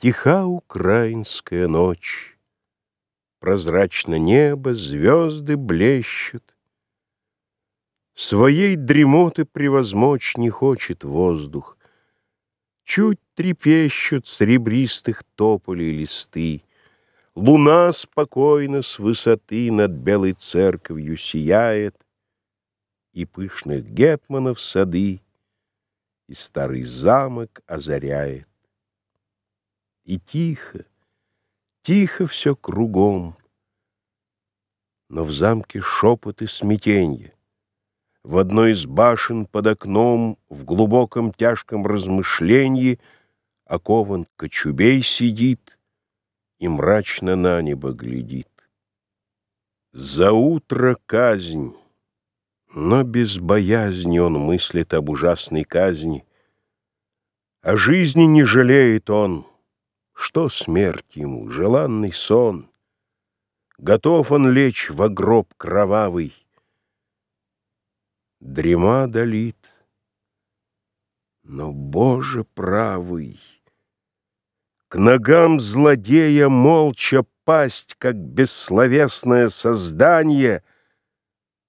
Тиха украинская ночь, Прозрачно небо, звезды блещут. Своей дремоты превозмочь не хочет воздух. Чуть трепещут серебристых тополей листы. Луна спокойно с высоты над белой церковью сияет, И пышных гетманов сады, и старый замок озаряет. И тихо, тихо все кругом, Но в замке шепот и смятенье. В одной из башен под окном В глубоком тяжком размышлении Окован кочубей сидит И мрачно на небо глядит. За утро казнь, но без боязни Он мыслит об ужасной казни. О жизни не жалеет он, что смерть ему, желанный сон? Готов он лечь в гроб кровавый. Дрема долит, но, Боже правый, К ногам злодея молча пасть, Как бессловесное создание,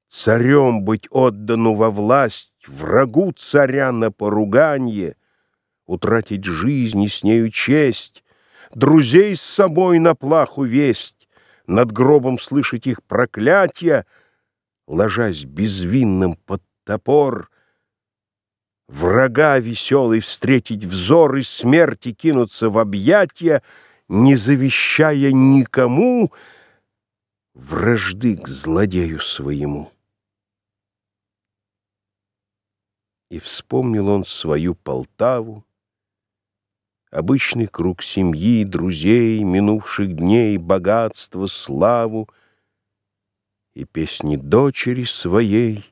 Царем быть отдану во власть, Врагу царя на поруганье, Утратить жизнь и с нею честь, друзей с собой на плаху весть, над гробом слышать их проклятия, ложась безвинным под топор, врага веселый встретить взор и смерти кинуться в объятия, не завещая никому вражды к злодею своему. И вспомнил он свою Полтаву, Обычный круг семьи, друзей, Минувших дней, богатство, славу И песни дочери своей,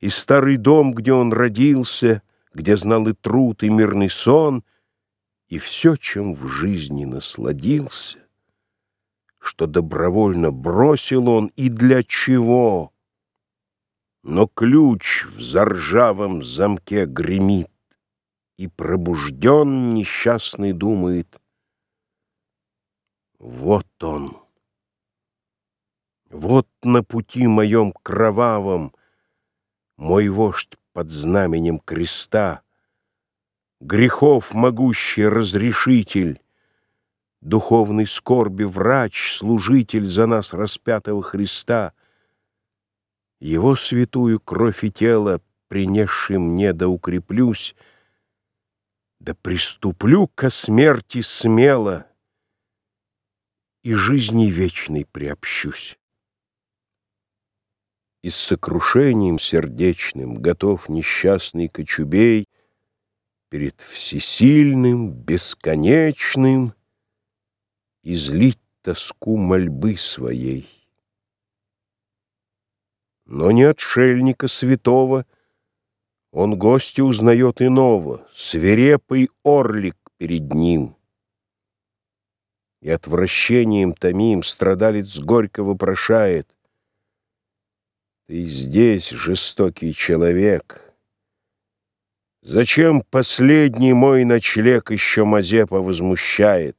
И старый дом, где он родился, Где знал и труд, и мирный сон, И все, чем в жизни насладился, Что добровольно бросил он, И для чего? Но ключ в заржавом замке гремит, и пробужден несчастный думает, вот он, вот на пути моем кровавом мой вождь под знаменем креста, грехов могущий разрешитель, духовный скорби врач, служитель за нас распятого Христа, его святую кровь и тело, принесшим мне да укреплюсь, да приступлю ко смерти смело И жизни вечной приобщусь. И с сокрушением сердечным Готов несчастный кочубей Перед всесильным, бесконечным Излить тоску мольбы своей. Но не отшельника святого — он гостя узнает иного, свирепый орлик перед ним. И отвращением томим страдалец горько вопрошает. Ты здесь, жестокий человек. Зачем последний мой ночлег еще Мазепа возмущает?